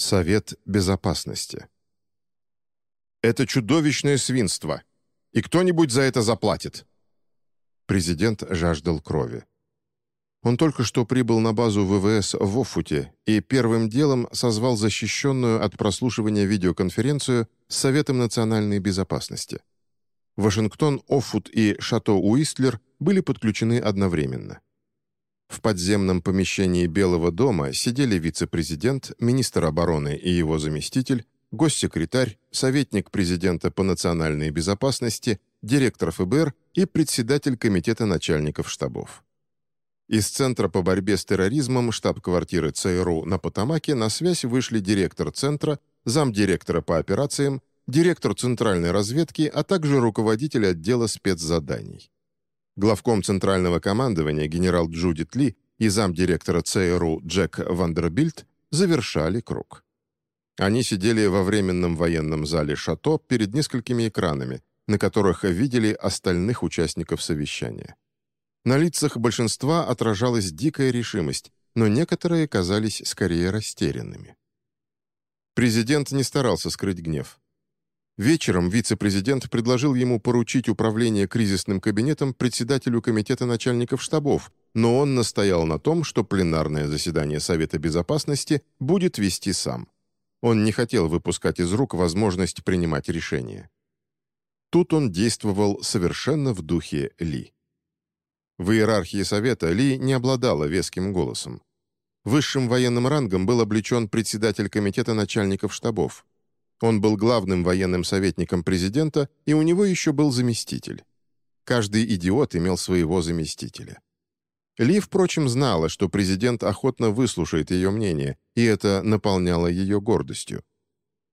Совет Безопасности. «Это чудовищное свинство, и кто-нибудь за это заплатит!» Президент жаждал крови. Он только что прибыл на базу ВВС в Офуте и первым делом созвал защищенную от прослушивания видеоконференцию с Советом национальной безопасности. Вашингтон, Офут и Шато Уистлер были подключены одновременно. В подземном помещении Белого дома сидели вице-президент, министр обороны и его заместитель, госсекретарь, советник президента по национальной безопасности, директор ФБР и председатель комитета начальников штабов. Из Центра по борьбе с терроризмом штаб-квартиры ЦРУ на Потамаке на связь вышли директор Центра, замдиректора по операциям, директор Центральной разведки, а также руководитель отдела спецзаданий. Главком Центрального командования генерал Джудит Ли и замдиректора ЦРУ Джек Вандербильд завершали круг. Они сидели во временном военном зале «Шато» перед несколькими экранами, на которых видели остальных участников совещания. На лицах большинства отражалась дикая решимость, но некоторые казались скорее растерянными. Президент не старался скрыть гнев. Вечером вице-президент предложил ему поручить управление кризисным кабинетом председателю комитета начальников штабов, но он настоял на том, что пленарное заседание Совета Безопасности будет вести сам. Он не хотел выпускать из рук возможность принимать решения. Тут он действовал совершенно в духе Ли. В иерархии Совета Ли не обладала веским голосом. Высшим военным рангом был облечен председатель комитета начальников штабов. Он был главным военным советником президента, и у него еще был заместитель. Каждый идиот имел своего заместителя. Ли, впрочем, знала, что президент охотно выслушает ее мнение, и это наполняло ее гордостью.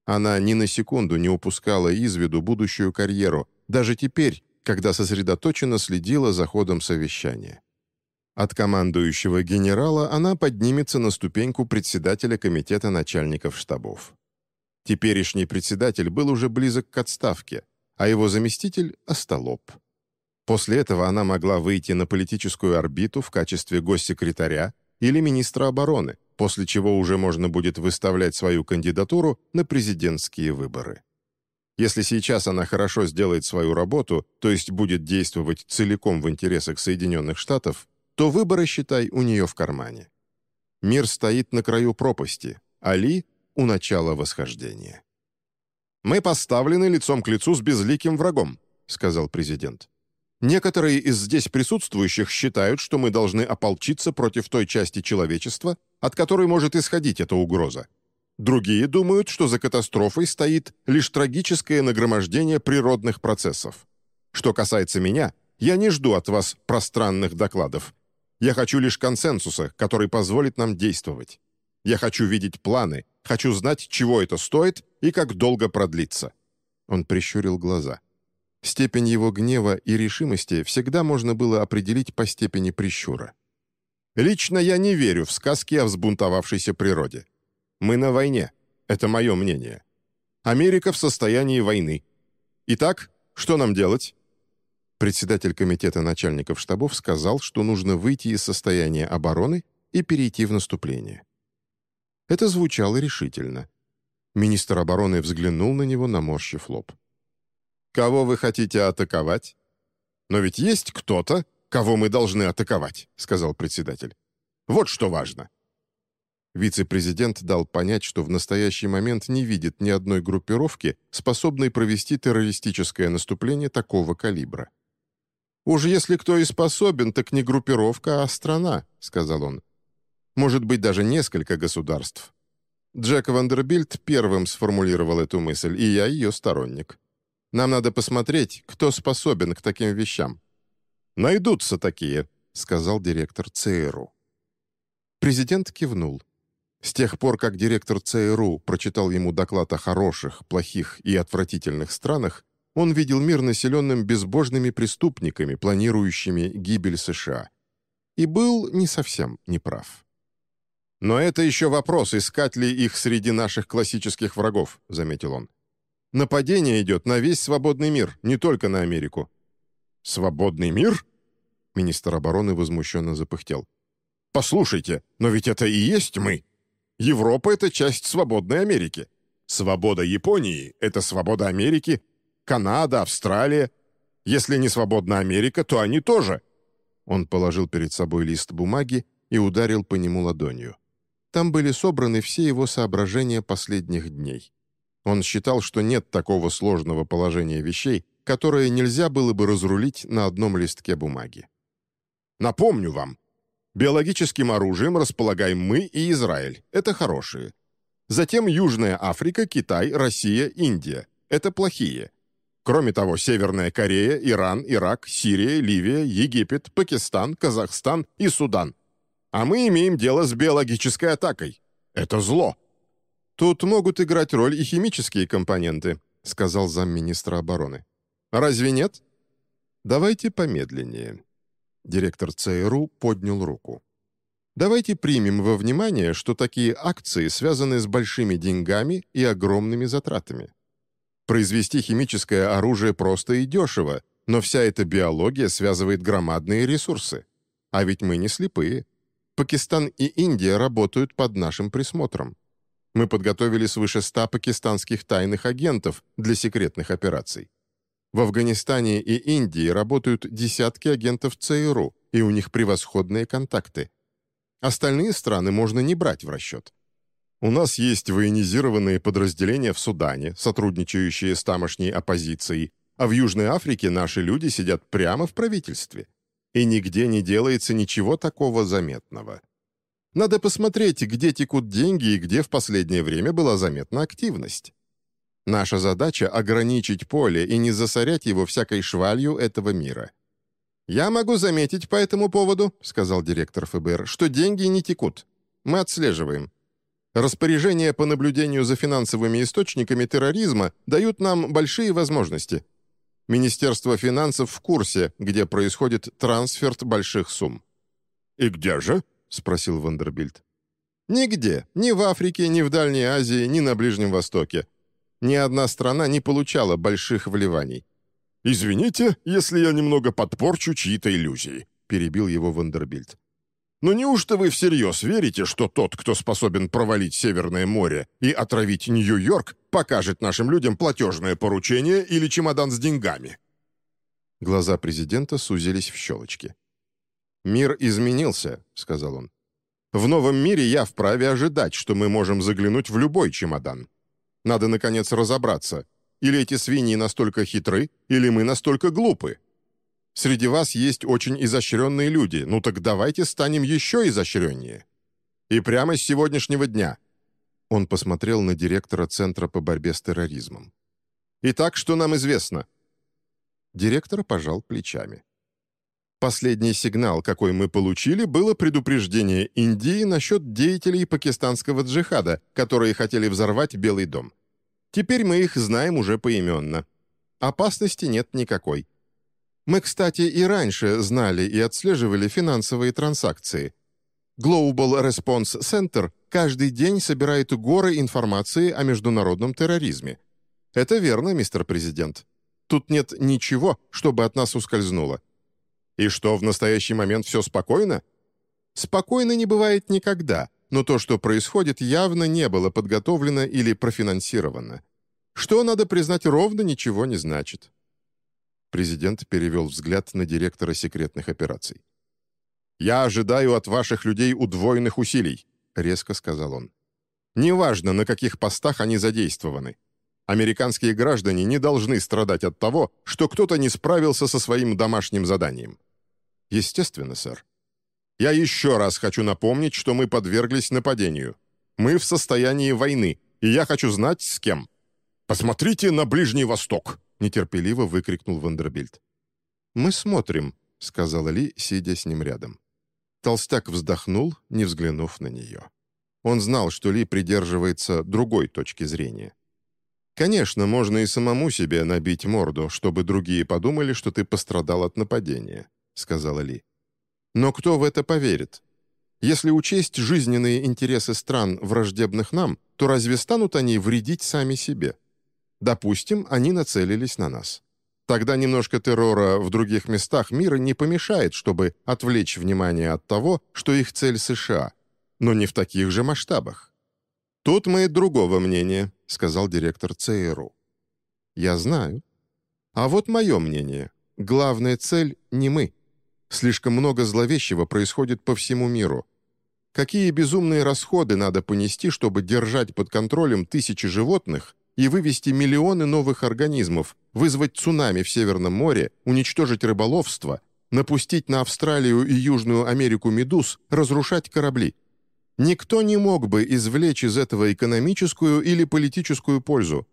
Она ни на секунду не упускала из виду будущую карьеру, даже теперь, когда сосредоточенно следила за ходом совещания. От командующего генерала она поднимется на ступеньку председателя комитета начальников штабов. Теперешний председатель был уже близок к отставке, а его заместитель — остолоп. После этого она могла выйти на политическую орбиту в качестве госсекретаря или министра обороны, после чего уже можно будет выставлять свою кандидатуру на президентские выборы. Если сейчас она хорошо сделает свою работу, то есть будет действовать целиком в интересах Соединенных Штатов, то выборы, считай, у нее в кармане. Мир стоит на краю пропасти, а Ли у начала восхождения. «Мы поставлены лицом к лицу с безликим врагом», — сказал президент. «Некоторые из здесь присутствующих считают, что мы должны ополчиться против той части человечества, от которой может исходить эта угроза. Другие думают, что за катастрофой стоит лишь трагическое нагромождение природных процессов. Что касается меня, я не жду от вас пространных докладов. Я хочу лишь консенсуса, который позволит нам действовать. Я хочу видеть планы, хочу знать, чего это стоит и как долго продлится». Он прищурил глаза. Степень его гнева и решимости всегда можно было определить по степени прищура. «Лично я не верю в сказки о взбунтовавшейся природе. Мы на войне. Это мое мнение. Америка в состоянии войны. Итак, что нам делать?» Председатель комитета начальников штабов сказал, что нужно выйти из состояния обороны и перейти в наступление. Это звучало решительно. Министр обороны взглянул на него, наморщив лоб. «Кого вы хотите атаковать?» «Но ведь есть кто-то, кого мы должны атаковать», — сказал председатель. «Вот что важно». Вице-президент дал понять, что в настоящий момент не видит ни одной группировки, способной провести террористическое наступление такого калибра. «Уж если кто и способен, так не группировка, а страна», — сказал он. Может быть, даже несколько государств. Джек Вандербильд первым сформулировал эту мысль, и я ее сторонник. Нам надо посмотреть, кто способен к таким вещам. «Найдутся такие», — сказал директор ЦРУ. Президент кивнул. С тех пор, как директор ЦРУ прочитал ему доклад о хороших, плохих и отвратительных странах, он видел мир населенным безбожными преступниками, планирующими гибель США. И был не совсем неправ. «Но это еще вопрос, искать ли их среди наших классических врагов», — заметил он. «Нападение идет на весь свободный мир, не только на Америку». «Свободный мир?» Министр обороны возмущенно запыхтел. «Послушайте, но ведь это и есть мы!» Европа — это часть свободной Америки. Свобода Японии — это свобода Америки, Канада, Австралия. Если не свободна Америка, то они тоже». Он положил перед собой лист бумаги и ударил по нему ладонью. Там были собраны все его соображения последних дней. Он считал, что нет такого сложного положения вещей, которое нельзя было бы разрулить на одном листке бумаги. Напомню вам, биологическим оружием располагаем мы и Израиль. Это хорошие. Затем Южная Африка, Китай, Россия, Индия. Это плохие. Кроме того, Северная Корея, Иран, Ирак, Сирия, Ливия, Египет, Пакистан, Казахстан и Судан. А мы имеем дело с биологической атакой. Это зло. «Тут могут играть роль и химические компоненты», сказал замминистра обороны. «Разве нет?» «Давайте помедленнее». Директор ЦРУ поднял руку. «Давайте примем во внимание, что такие акции связаны с большими деньгами и огромными затратами. Произвести химическое оружие просто и дешево, но вся эта биология связывает громадные ресурсы. А ведь мы не слепые. Пакистан и Индия работают под нашим присмотром. Мы подготовили свыше ста пакистанских тайных агентов для секретных операций. В Афганистане и Индии работают десятки агентов ЦРУ, и у них превосходные контакты. Остальные страны можно не брать в расчет. У нас есть военизированные подразделения в Судане, сотрудничающие с тамошней оппозицией, а в Южной Африке наши люди сидят прямо в правительстве. И нигде не делается ничего такого заметного. Надо посмотреть, где текут деньги и где в последнее время была заметна активность. Наша задача — ограничить поле и не засорять его всякой швалью этого мира. «Я могу заметить по этому поводу», — сказал директор ФБР, «что деньги не текут. Мы отслеживаем. Распоряжения по наблюдению за финансовыми источниками терроризма дают нам большие возможности. Министерство финансов в курсе, где происходит трансферт больших сумм». «И где же?» — спросил Вандербильд. «Нигде. Ни в Африке, ни в Дальней Азии, ни на Ближнем Востоке. Ни одна страна не получала больших вливаний». «Извините, если я немного подпорчу чьи-то иллюзии», — перебил его Вандербильд. «Но неужто вы всерьез верите, что тот, кто способен провалить Северное море и отравить Нью-Йорк, покажет нашим людям платежное поручение или чемодан с деньгами?» Глаза президента сузились в щелочки. «Мир изменился», — сказал он. «В новом мире я вправе ожидать, что мы можем заглянуть в любой чемодан. Надо, наконец, разобраться, или эти свиньи настолько хитры, или мы настолько глупы. Среди вас есть очень изощренные люди, ну так давайте станем еще изощреннее. И прямо с сегодняшнего дня». Он посмотрел на директора Центра по борьбе с терроризмом. «Итак, что нам известно?» Директор пожал плечами. Последний сигнал, какой мы получили, было предупреждение Индии насчет деятелей пакистанского джихада, которые хотели взорвать Белый дом. Теперь мы их знаем уже поименно. Опасности нет никакой. Мы, кстати, и раньше знали и отслеживали финансовые транзакции. Global Response Center каждый день собирает горы информации о международном терроризме. Это верно, мистер президент. Тут нет ничего, чтобы от нас ускользнуло. И что, в настоящий момент все спокойно? Спокойно не бывает никогда, но то, что происходит, явно не было подготовлено или профинансировано. Что, надо признать, ровно ничего не значит. Президент перевел взгляд на директора секретных операций. «Я ожидаю от ваших людей удвоенных усилий», — резко сказал он. «Неважно, на каких постах они задействованы. Американские граждане не должны страдать от того, что кто-то не справился со своим домашним заданием. «Естественно, сэр». «Я еще раз хочу напомнить, что мы подверглись нападению. Мы в состоянии войны, и я хочу знать, с кем». «Посмотрите на Ближний Восток!» — нетерпеливо выкрикнул Вандербильд. «Мы смотрим», — сказала Ли, сидя с ним рядом. Толстяк вздохнул, не взглянув на нее. Он знал, что Ли придерживается другой точки зрения. Конечно, можно и самому себе набить морду, чтобы другие подумали, что ты пострадал от нападения. — сказала Ли. «Но кто в это поверит? Если учесть жизненные интересы стран, враждебных нам, то разве станут они вредить сами себе? Допустим, они нацелились на нас. Тогда немножко террора в других местах мира не помешает, чтобы отвлечь внимание от того, что их цель США, но не в таких же масштабах. «Тут мы другого мнения», — сказал директор ЦРУ. «Я знаю. А вот мое мнение. Главная цель — не мы. Слишком много зловещего происходит по всему миру. Какие безумные расходы надо понести, чтобы держать под контролем тысячи животных и вывести миллионы новых организмов, вызвать цунами в Северном море, уничтожить рыболовство, напустить на Австралию и Южную Америку медуз, разрушать корабли. Никто не мог бы извлечь из этого экономическую или политическую пользу.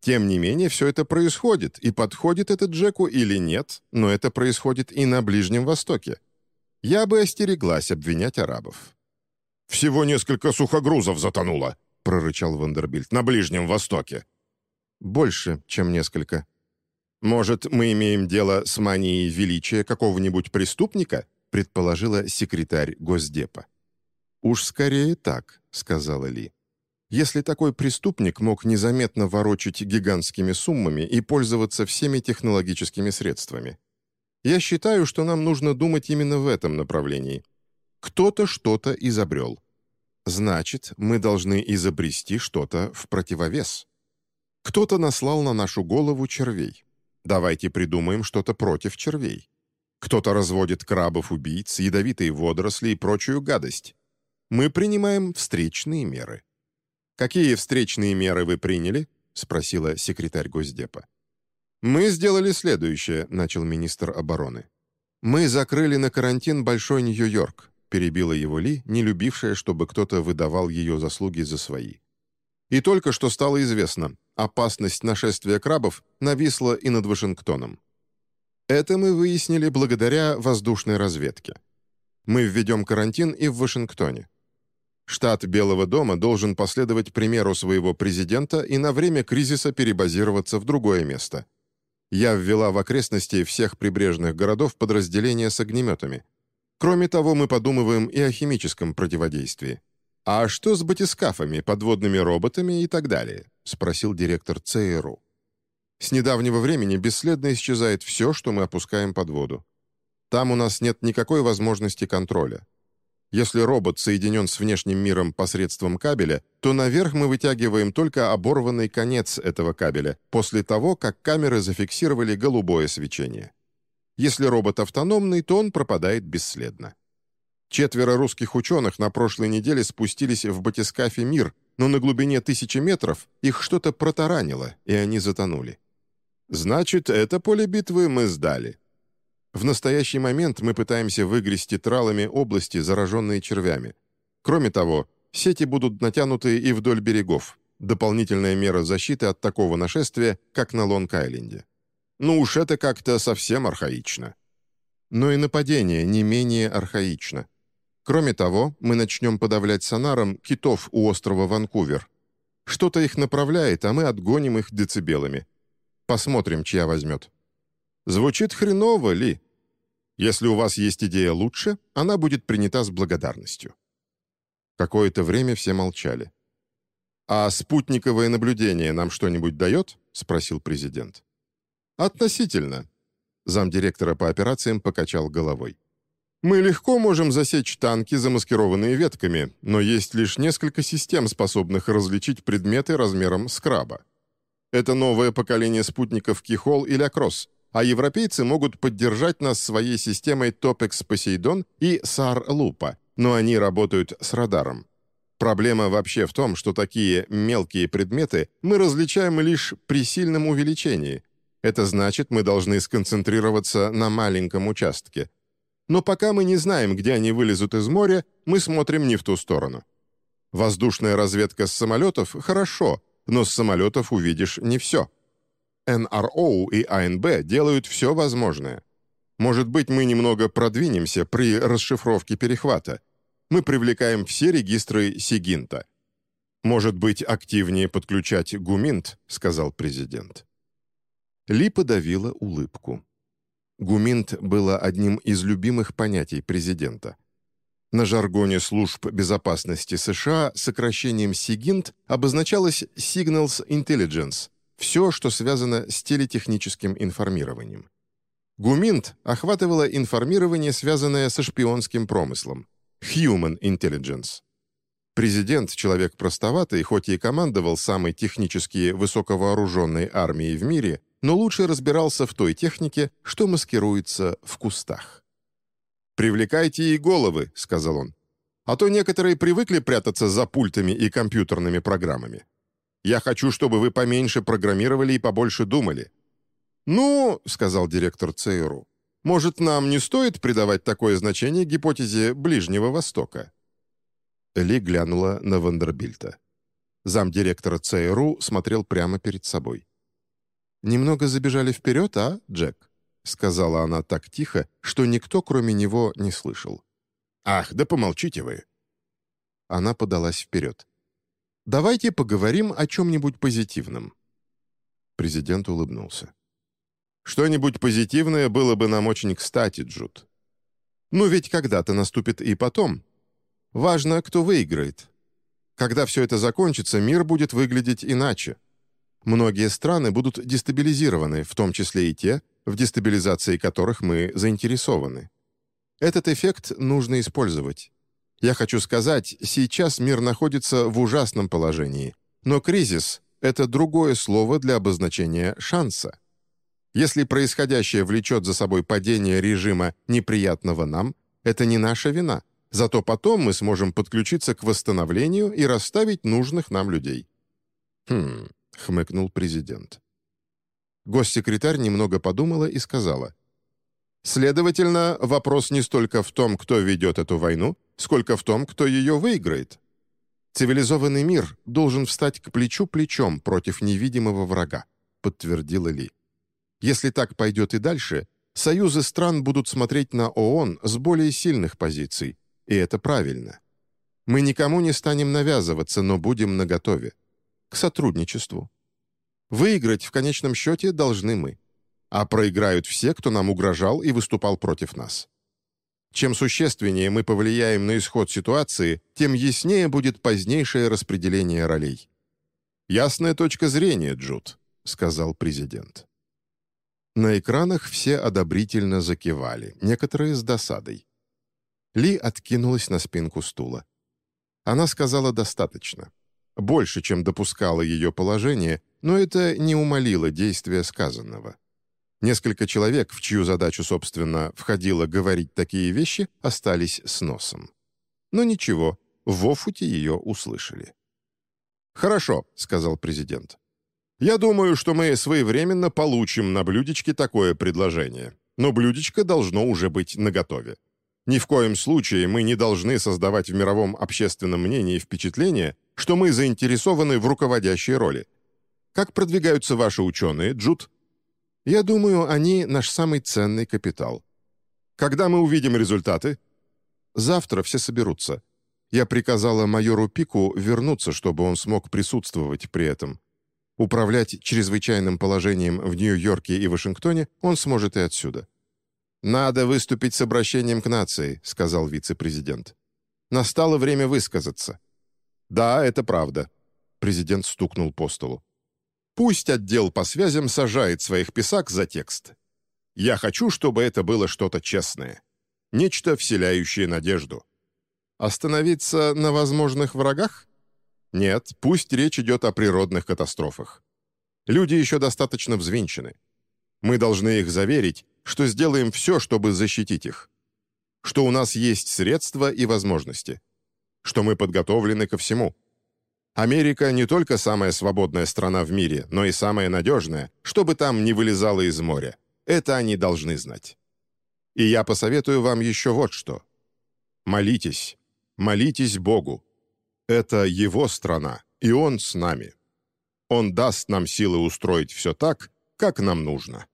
Тем не менее, все это происходит, и подходит это Джеку или нет, но это происходит и на Ближнем Востоке. Я бы остереглась обвинять арабов. «Всего несколько сухогрузов затонуло», — прорычал Вандербильд, — «на Ближнем Востоке». «Больше, чем несколько», «Может, мы имеем дело с манией величия какого-нибудь преступника?» предположила секретарь Госдепа. «Уж скорее так», — сказала Ли. «Если такой преступник мог незаметно ворочать гигантскими суммами и пользоваться всеми технологическими средствами. Я считаю, что нам нужно думать именно в этом направлении. Кто-то что-то изобрел. Значит, мы должны изобрести что-то в противовес. Кто-то наслал на нашу голову червей. Давайте придумаем что-то против червей. Кто-то разводит крабов-убийц, ядовитые водоросли и прочую гадость. Мы принимаем встречные меры. «Какие встречные меры вы приняли?» — спросила секретарь Госдепа. «Мы сделали следующее», — начал министр обороны. «Мы закрыли на карантин Большой Нью-Йорк», — перебила его Ли, не любившая, чтобы кто-то выдавал ее заслуги за свои. И только что стало известно, опасность нашествия крабов нависла и над Вашингтоном. Это мы выяснили благодаря воздушной разведке. Мы введем карантин и в Вашингтоне. Штат Белого дома должен последовать примеру своего президента и на время кризиса перебазироваться в другое место. Я ввела в окрестности всех прибрежных городов подразделения с огнеметами. Кроме того, мы подумываем и о химическом противодействии. «А что с батискафами, подводными роботами и так далее?» — спросил директор ЦРУ. «С недавнего времени бесследно исчезает все, что мы опускаем под воду. Там у нас нет никакой возможности контроля. Если робот соединен с внешним миром посредством кабеля, то наверх мы вытягиваем только оборванный конец этого кабеля после того, как камеры зафиксировали голубое свечение. Если робот автономный, то он пропадает бесследно. Четверо русских ученых на прошлой неделе спустились в батискафе «Мир», но на глубине тысячи метров их что-то протаранило, и они затонули. Значит, это поле битвы мы сдали. В настоящий момент мы пытаемся выгрести тралами области, зараженные червями. Кроме того, сети будут натянуты и вдоль берегов. Дополнительная мера защиты от такого нашествия, как на Лонг-Айленде. Ну уж это как-то совсем архаично. Но и нападение не менее архаично. Кроме того, мы начнем подавлять сонаром китов у острова Ванкувер. Что-то их направляет, а мы отгоним их децибелами. Посмотрим, чья возьмет. Звучит хреново, Ли. Если у вас есть идея лучше, она будет принята с благодарностью. Какое-то время все молчали. «А спутниковое наблюдение нам что-нибудь дает?» — спросил президент. «Относительно». Замдиректора по операциям покачал головой. Мы легко можем засечь танки, замаскированные ветками, но есть лишь несколько систем, способных различить предметы размером с краба. Это новое поколение спутников Кихол или Акрос, а европейцы могут поддержать нас своей системой Topex Poseidon и SAR Lupa, но они работают с радаром. Проблема вообще в том, что такие мелкие предметы мы различаем лишь при сильном увеличении. Это значит, мы должны сконцентрироваться на маленьком участке – но пока мы не знаем, где они вылезут из моря, мы смотрим не в ту сторону. Воздушная разведка с самолетов – хорошо, но с самолетов увидишь не все. НРО и АНБ делают все возможное. Может быть, мы немного продвинемся при расшифровке перехвата. Мы привлекаем все регистры Сигинта. «Может быть, активнее подключать Гуминт», — сказал президент. Ли подавила улыбку. Гуминт было одним из любимых понятий президента. На жаргоне служб безопасности США сокращением SIGINT обозначалось Signals Intelligence – все, что связано с телетехническим информированием. Гуминт охватывало информирование, связанное со шпионским промыслом – Human Intelligence. Президент, человек простоватый, хоть и командовал самой технически высоковооруженной армией в мире, но лучше разбирался в той технике, что маскируется в кустах. «Привлекайте ей головы», — сказал он. «А то некоторые привыкли прятаться за пультами и компьютерными программами. Я хочу, чтобы вы поменьше программировали и побольше думали». «Ну», — сказал директор ЦРУ, «может, нам не стоит придавать такое значение гипотезе Ближнего Востока?» Ли глянула на Вандербильта. Замдиректора ЦРУ смотрел прямо перед собой. «Немного забежали вперед, а, Джек?» — сказала она так тихо, что никто, кроме него, не слышал. «Ах, да помолчите вы!» Она подалась вперед. «Давайте поговорим о чем-нибудь позитивном». Президент улыбнулся. «Что-нибудь позитивное было бы нам очень кстати, Джуд. Ну ведь когда-то наступит и потом. Важно, кто выиграет. Когда все это закончится, мир будет выглядеть иначе. Многие страны будут дестабилизированы, в том числе и те, в дестабилизации которых мы заинтересованы. Этот эффект нужно использовать. Я хочу сказать, сейчас мир находится в ужасном положении, но кризис — это другое слово для обозначения шанса. Если происходящее влечет за собой падение режима неприятного нам, это не наша вина, зато потом мы сможем подключиться к восстановлению и расставить нужных нам людей. Хм, — хмыкнул президент. Госсекретарь немного подумала и сказала. «Следовательно, вопрос не столько в том, кто ведет эту войну, сколько в том, кто ее выиграет. Цивилизованный мир должен встать к плечу плечом против невидимого врага», — подтвердила Ли. «Если так пойдет и дальше, союзы стран будут смотреть на ООН с более сильных позиций, и это правильно. Мы никому не станем навязываться, но будем наготове к сотрудничеству. Выиграть в конечном счете должны мы, а проиграют все, кто нам угрожал и выступал против нас. Чем существеннее мы повлияем на исход ситуации, тем яснее будет позднейшее распределение ролей. «Ясная точка зрения, Джуд», — сказал президент. На экранах все одобрительно закивали, некоторые с досадой. Ли откинулась на спинку стула. Она сказала достаточно больше, чем допускало ее положение, но это не умолило действия сказанного. Несколько человек, в чью задачу, собственно, входило говорить такие вещи, остались с носом. Но ничего, в Офуте ее услышали. «Хорошо», — сказал президент. «Я думаю, что мы своевременно получим на блюдечке такое предложение, но блюдечко должно уже быть наготове. Ни в коем случае мы не должны создавать в мировом общественном мнении впечатление, что мы заинтересованы в руководящей роли. Как продвигаются ваши ученые, Джуд? Я думаю, они наш самый ценный капитал. Когда мы увидим результаты? Завтра все соберутся. Я приказала майору Пику вернуться, чтобы он смог присутствовать при этом. Управлять чрезвычайным положением в Нью-Йорке и Вашингтоне он сможет и отсюда. «Надо выступить с обращением к нации», — сказал вице-президент. «Настало время высказаться». «Да, это правда», — президент стукнул по столу. «Пусть отдел по связям сажает своих писак за текст. Я хочу, чтобы это было что-то честное. Нечто, вселяющее надежду. Остановиться на возможных врагах? Нет, пусть речь идет о природных катастрофах. Люди еще достаточно взвинчены. Мы должны их заверить, что сделаем все, чтобы защитить их. Что у нас есть средства и возможности что мы подготовлены ко всему. Америка не только самая свободная страна в мире, но и самая надежная, чтобы там не вылезало из моря. Это они должны знать. И я посоветую вам еще вот что. Молитесь, молитесь Богу. Это Его страна, и Он с нами. Он даст нам силы устроить все так, как нам нужно.